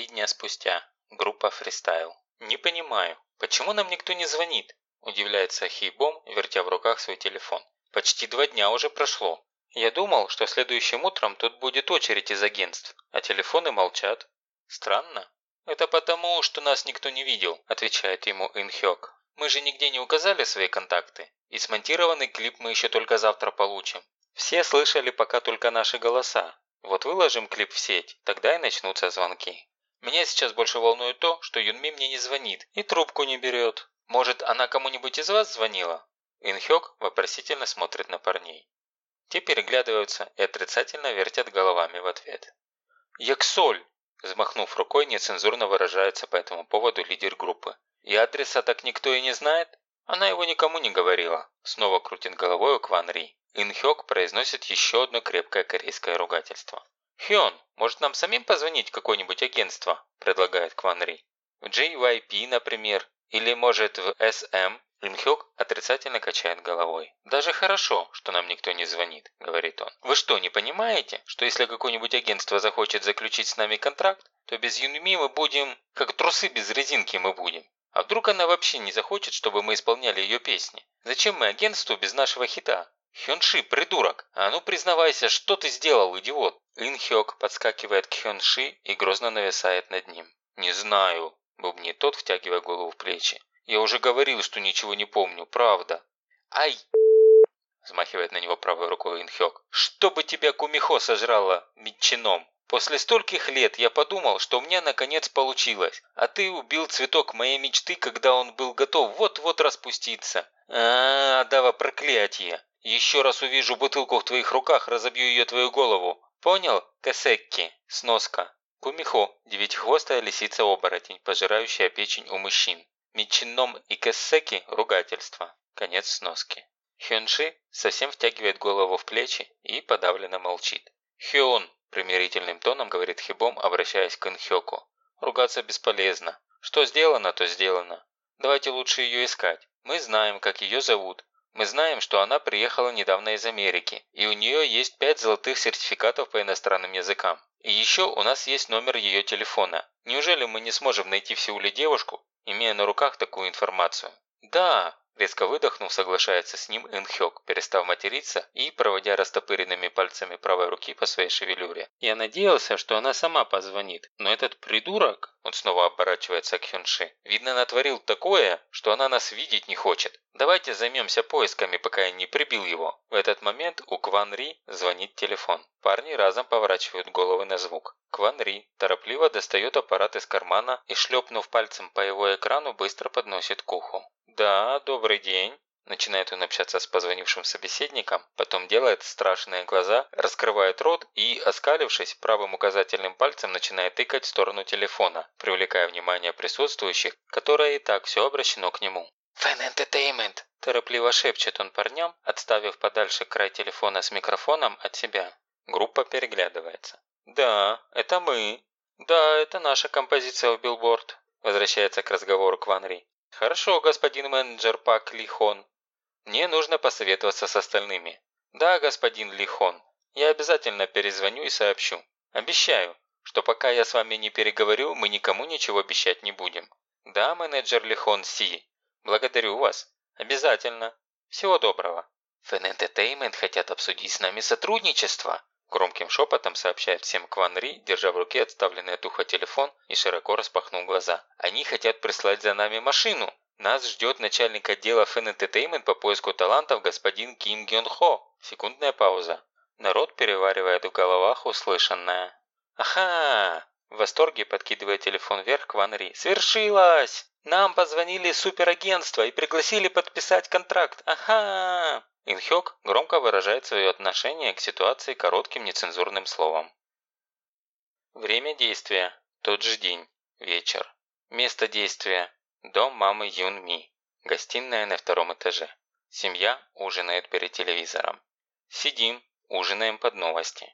Три дня спустя. Группа фристайл. «Не понимаю, почему нам никто не звонит?» – удивляется Хейбом, вертя в руках свой телефон. «Почти два дня уже прошло. Я думал, что следующим утром тут будет очередь из агентств, а телефоны молчат. Странно. Это потому, что нас никто не видел», – отвечает ему Инхёк. «Мы же нигде не указали свои контакты, и смонтированный клип мы еще только завтра получим. Все слышали пока только наши голоса. Вот выложим клип в сеть, тогда и начнутся звонки». Меня сейчас больше волнует то, что Юнми мне не звонит и трубку не берет. Может, она кому-нибудь из вас звонила?» Инхёк вопросительно смотрит на парней. Те переглядываются и отрицательно вертят головами в ответ. «Яксоль!» – взмахнув рукой, нецензурно выражается по этому поводу лидер группы. «И адреса так никто и не знает?» Она его никому не говорила. Снова крутит головой у Кван Ри. Инхёк произносит еще одно крепкое корейское ругательство. «Хён, может нам самим позвонить в какое-нибудь агентство?» – предлагает Кван Ри. «В JYP, например, или, может, в SM?» Линхёк отрицательно качает головой. «Даже хорошо, что нам никто не звонит», – говорит он. «Вы что, не понимаете, что если какое-нибудь агентство захочет заключить с нами контракт, то без Юнми мы будем, как трусы без резинки мы будем? А вдруг она вообще не захочет, чтобы мы исполняли ее песни? Зачем мы агентству без нашего хита? Хёнши, придурок! А ну признавайся, что ты сделал, идиот!» Лин Хёк подскакивает к Хёнши и грозно нависает над ним. «Не знаю», – бубнит тот, втягивая голову в плечи. «Я уже говорил, что ничего не помню, правда». «Ай!» – взмахивает на него правой рукой Лин Хёк. «Чтобы тебя кумихо сожрало ветчином!» После стольких лет я подумал, что у меня наконец получилось, а ты убил цветок моей мечты, когда он был готов вот-вот распуститься. А, -а, -а дава проклятие! Еще раз увижу бутылку в твоих руках, разобью ее твою голову. Понял, Касекки? Сноска. Кумихо – девятихвостая лисица-оборотень, пожирающая печень у мужчин. Мичином и Кассеки – ругательство. Конец сноски. Хёнши совсем втягивает голову в плечи и подавленно молчит. «Хён!» – примирительным тоном говорит Хибом, обращаясь к Инхёку. «Ругаться бесполезно. Что сделано, то сделано. Давайте лучше ее искать. Мы знаем, как ее зовут, мы знаем, что она приехала недавно из Америки, и у нее есть пять золотых сертификатов по иностранным языкам. И еще у нас есть номер ее телефона. Неужели мы не сможем найти в Сеуле девушку, имея на руках такую информацию? Да, Резко выдохнув, соглашается с ним Инхёк, перестав материться и проводя растопыренными пальцами правой руки по своей шевелюре. Я надеялся, что она сама позвонит, но этот придурок, он снова оборачивается к Хюнши, видно натворил такое, что она нас видеть не хочет. Давайте займемся поисками, пока я не прибил его. В этот момент у Кван Ри звонит телефон. Парни разом поворачивают головы на звук. Кван Ри торопливо достает аппарат из кармана и, шлепнув пальцем по его экрану, быстро подносит к уху. «Да, добрый день». Начинает он общаться с позвонившим собеседником, потом делает страшные глаза, раскрывает рот и, оскалившись, правым указательным пальцем начинает тыкать в сторону телефона, привлекая внимание присутствующих, которое и так все обращено к нему. «Фэн Entertainment!» – торопливо шепчет он парням, отставив подальше край телефона с микрофоном от себя. Группа переглядывается. «Да, это мы. Да, это наша композиция в билборд», – возвращается к разговору Кванри. «Хорошо, господин менеджер Пак Лихон. Мне нужно посоветоваться с остальными». «Да, господин Лихон. Я обязательно перезвоню и сообщу. Обещаю, что пока я с вами не переговорю, мы никому ничего обещать не будем». «Да, менеджер Лихон Си. Благодарю вас. Обязательно. Всего доброго». «Фэн Entertainment хотят обсудить с нами сотрудничество», Громким шепотом сообщает всем Кван Ри, держа в руке отставленный от уха телефон и широко распахнул глаза. «Они хотят прислать за нами машину! Нас ждет начальник отдела Fan Entertainment по поиску талантов господин Ким Гён Хо!» Секундная пауза. Народ переваривает в головах услышанное. «Ага!» В восторге подкидывая телефон вверх Кван Ри. «Свершилось! Нам позвонили суперагентство и пригласили подписать контракт! Ага!» Инхёк громко выражает свое отношение к ситуации коротким нецензурным словом. Время действия – тот же день, вечер. Место действия – дом мамы Юн Ми, гостиная на втором этаже. Семья ужинает перед телевизором. Сидим, ужинаем под новости.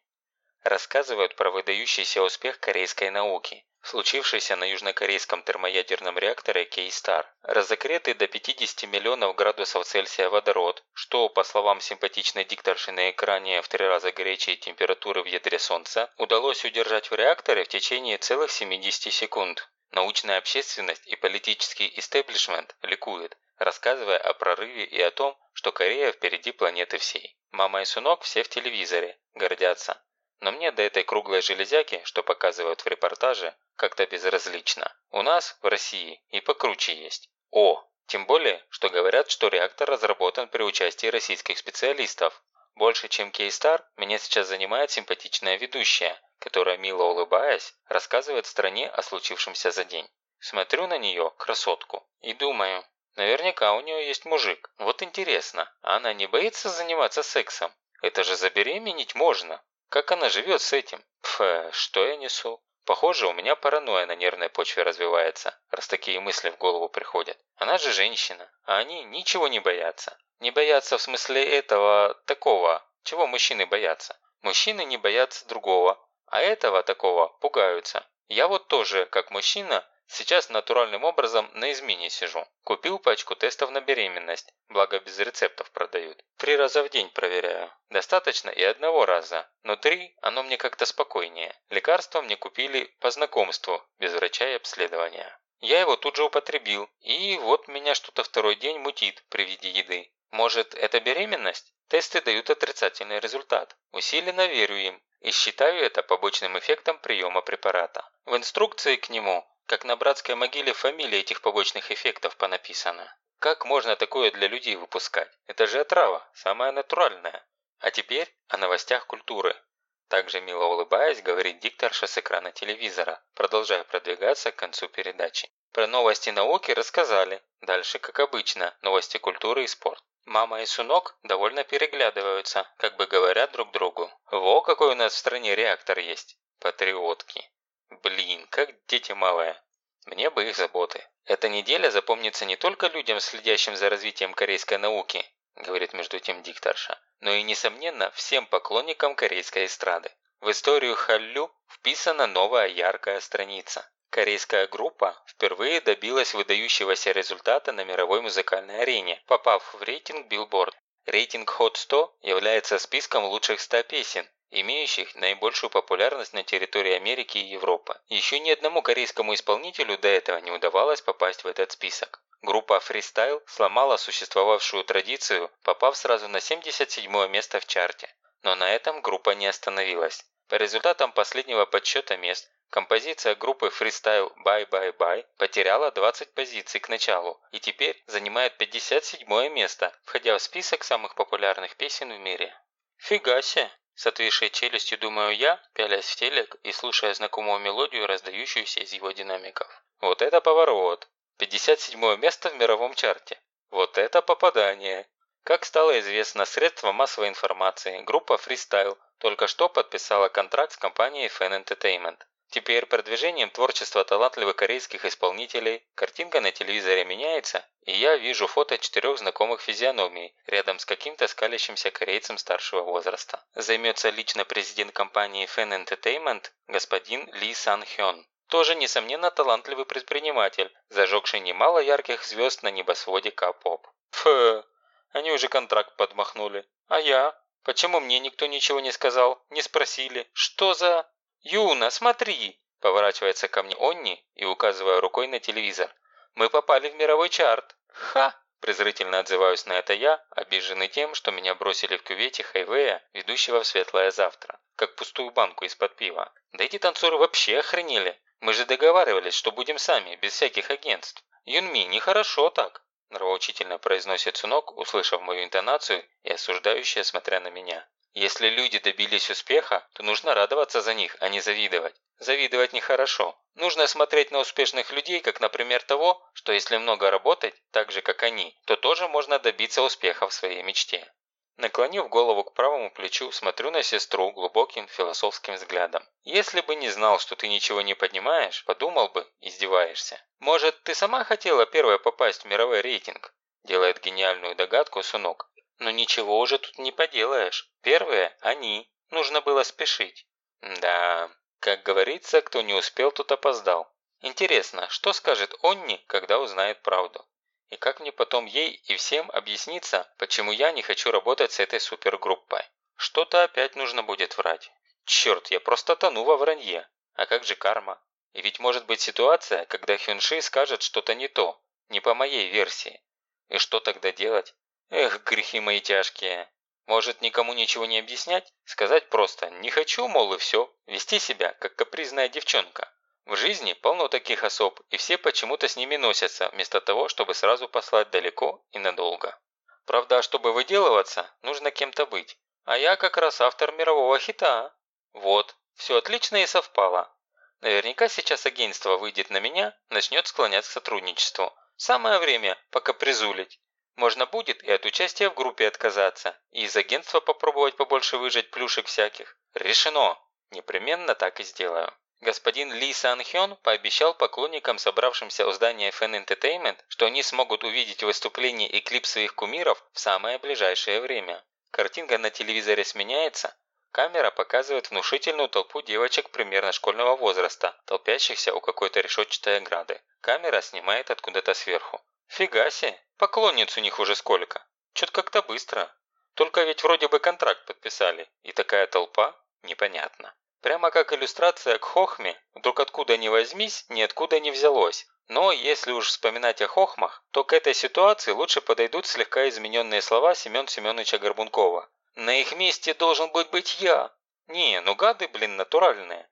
Рассказывают про выдающийся успех корейской науки, случившийся на южнокорейском термоядерном реакторе Кейстар. Разогретый до 50 миллионов градусов Цельсия водород, что, по словам симпатичной дикторши на экране в три раза горячей температуры в ядре Солнца, удалось удержать в реакторе в течение целых 70 секунд. Научная общественность и политический истеблишмент ликуют, рассказывая о прорыве и о том, что Корея впереди планеты всей. Мама и сынок все в телевизоре, гордятся. Но мне до этой круглой железяки, что показывают в репортаже, как-то безразлично. У нас, в России, и покруче есть. О, тем более, что говорят, что реактор разработан при участии российских специалистов. Больше, чем Кейстар, меня сейчас занимает симпатичная ведущая, которая, мило улыбаясь, рассказывает стране о случившемся за день. Смотрю на нее, красотку, и думаю, наверняка у нее есть мужик. Вот интересно, а она не боится заниматься сексом? Это же забеременеть можно. Как она живет с этим? Пф, что я несу? Похоже, у меня паранойя на нервной почве развивается, раз такие мысли в голову приходят. Она же женщина, а они ничего не боятся. Не боятся в смысле этого, такого, чего мужчины боятся. Мужчины не боятся другого, а этого такого пугаются. Я вот тоже, как мужчина, Сейчас натуральным образом на измене сижу. Купил пачку тестов на беременность, благо без рецептов продают. Три раза в день проверяю. Достаточно и одного раза, но три оно мне как-то спокойнее. Лекарство мне купили по знакомству, без врача и обследования. Я его тут же употребил, и вот меня что-то второй день мутит при виде еды. Может, это беременность? Тесты дают отрицательный результат. Усиленно верю им и считаю это побочным эффектом приема препарата. В инструкции к нему как на братской могиле фамилия этих побочных эффектов понаписана. Как можно такое для людей выпускать? Это же отрава, самая натуральная. А теперь о новостях культуры. Также мило улыбаясь, говорит дикторша с экрана телевизора, продолжая продвигаться к концу передачи. Про новости науки рассказали. Дальше, как обычно, новости культуры и спорт. Мама и сынок довольно переглядываются, как бы говорят друг другу. Во, какой у нас в стране реактор есть. Патриотки. Блин, как дети малые. Мне бы их заботы. Эта неделя запомнится не только людям, следящим за развитием корейской науки, говорит между тем дикторша, но и, несомненно, всем поклонникам корейской эстрады. В историю Халлю вписана новая яркая страница. Корейская группа впервые добилась выдающегося результата на мировой музыкальной арене, попав в рейтинг Billboard. Рейтинг Hot 100 является списком лучших 100 песен, имеющих наибольшую популярность на территории Америки и Европы. Еще ни одному корейскому исполнителю до этого не удавалось попасть в этот список. Группа Freestyle сломала существовавшую традицию, попав сразу на 77 место в чарте. Но на этом группа не остановилась. По результатам последнего подсчета мест, композиция группы Freestyle Bye Bye Bye потеряла 20 позиций к началу и теперь занимает 57 место, входя в список самых популярных песен в мире. Фига себе! С отвисшей челюстью думаю я, пялясь в телек и слушая знакомую мелодию, раздающуюся из его динамиков. Вот это поворот! 57 место в мировом чарте. Вот это попадание! Как стало известно средства массовой информации, группа Freestyle только что подписала контракт с компанией Fan Entertainment. Теперь продвижением творчества талантливых корейских исполнителей картинка на телевизоре меняется, и я вижу фото четырех знакомых физиономий рядом с каким-то скалящимся корейцем старшего возраста. Займется лично президент компании Fan Entertainment господин Ли Сан Хён. Тоже, несомненно, талантливый предприниматель, зажегший немало ярких звезд на небосводе К-поп. Фу, они уже контракт подмахнули. А я? Почему мне никто ничего не сказал? Не спросили? Что за... «Юна, смотри!» – поворачивается ко мне Онни и указывая рукой на телевизор. «Мы попали в мировой чарт!» «Ха!» – презрительно отзываюсь на это я, обиженный тем, что меня бросили в кювете хайвея, ведущего в светлое завтра, как пустую банку из-под пива. Да эти танцоры вообще охренели! Мы же договаривались, что будем сами, без всяких агентств. Юнми, нехорошо так!» Нравоучительно произносит сынок, услышав мою интонацию и осуждающая, смотря на меня. Если люди добились успеха, то нужно радоваться за них, а не завидовать. Завидовать нехорошо. Нужно смотреть на успешных людей, как, например, того, что если много работать, так же, как они, то тоже можно добиться успеха в своей мечте. Наклонив голову к правому плечу, смотрю на сестру глубоким философским взглядом. Если бы не знал, что ты ничего не поднимаешь, подумал бы, издеваешься. Может, ты сама хотела первая попасть в мировой рейтинг? Делает гениальную догадку сынок. Но ничего уже тут не поделаешь. Первые – они. Нужно было спешить. Да, Как говорится, кто не успел, тот опоздал. Интересно, что скажет Онни, когда узнает правду? И как мне потом ей и всем объясниться, почему я не хочу работать с этой супергруппой? Что-то опять нужно будет врать. Черт, я просто тону во вранье. А как же карма? И ведь может быть ситуация, когда Хюнши скажет что-то не то, не по моей версии. И что тогда делать? Эх, грехи мои тяжкие. Может, никому ничего не объяснять? Сказать просто «не хочу», мол, и все. Вести себя, как капризная девчонка. В жизни полно таких особ, и все почему-то с ними носятся, вместо того, чтобы сразу послать далеко и надолго. Правда, чтобы выделываться, нужно кем-то быть. А я как раз автор мирового хита. Вот, все отлично и совпало. Наверняка сейчас агентство выйдет на меня, начнет склоняться к сотрудничеству. Самое время пока призулить. Можно будет и от участия в группе отказаться, и из агентства попробовать побольше выжать плюшек всяких. Решено! Непременно так и сделаю. Господин Ли Сан Хён пообещал поклонникам, собравшимся у здания Fan Entertainment, что они смогут увидеть выступление и клип своих кумиров в самое ближайшее время. Картинка на телевизоре сменяется. Камера показывает внушительную толпу девочек примерно школьного возраста, толпящихся у какой-то решетчатой ограды. Камера снимает откуда-то сверху. Фига себе, поклонниц у них уже сколько. Чё-то как-то быстро. Только ведь вроде бы контракт подписали. И такая толпа? Непонятно. Прямо как иллюстрация к Хохме, вдруг откуда ни возьмись, ниоткуда не взялось. Но если уж вспоминать о хохмах, то к этой ситуации лучше подойдут слегка измененные слова Семен Семеновича Горбункова. «На их месте должен быть быть я». Не, ну гады, блин, натуральные.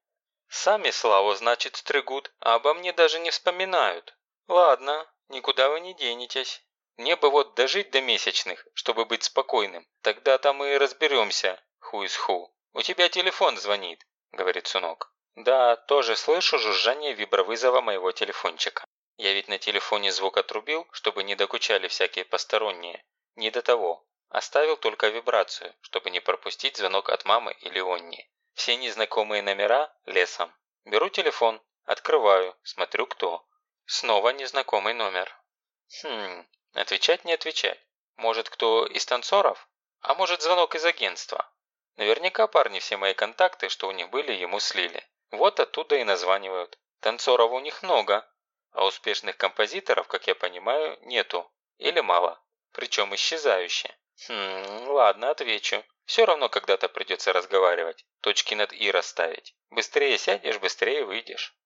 Сами славу, значит, стригут, а обо мне даже не вспоминают. Ладно, никуда вы не денетесь. Мне бы вот дожить до месячных, чтобы быть спокойным. Тогда там и разберемся, ху из ху. У тебя телефон звонит, говорит Сунок. Да, тоже слышу жужжание вибровызова моего телефончика. Я ведь на телефоне звук отрубил, чтобы не докучали всякие посторонние. Не до того. Оставил только вибрацию, чтобы не пропустить звонок от мамы или Онни. Все незнакомые номера лесом. Беру телефон, открываю, смотрю кто. Снова незнакомый номер. Хм, отвечать не отвечать. Может кто из танцоров? А может звонок из агентства? Наверняка парни все мои контакты, что у них были, ему слили. Вот оттуда и названивают. Танцоров у них много, а успешных композиторов, как я понимаю, нету. Или мало. Причем исчезающие. Хм, ладно, отвечу. Все равно когда-то придется разговаривать. Точки над «и» расставить. Быстрее сядешь, быстрее выйдешь.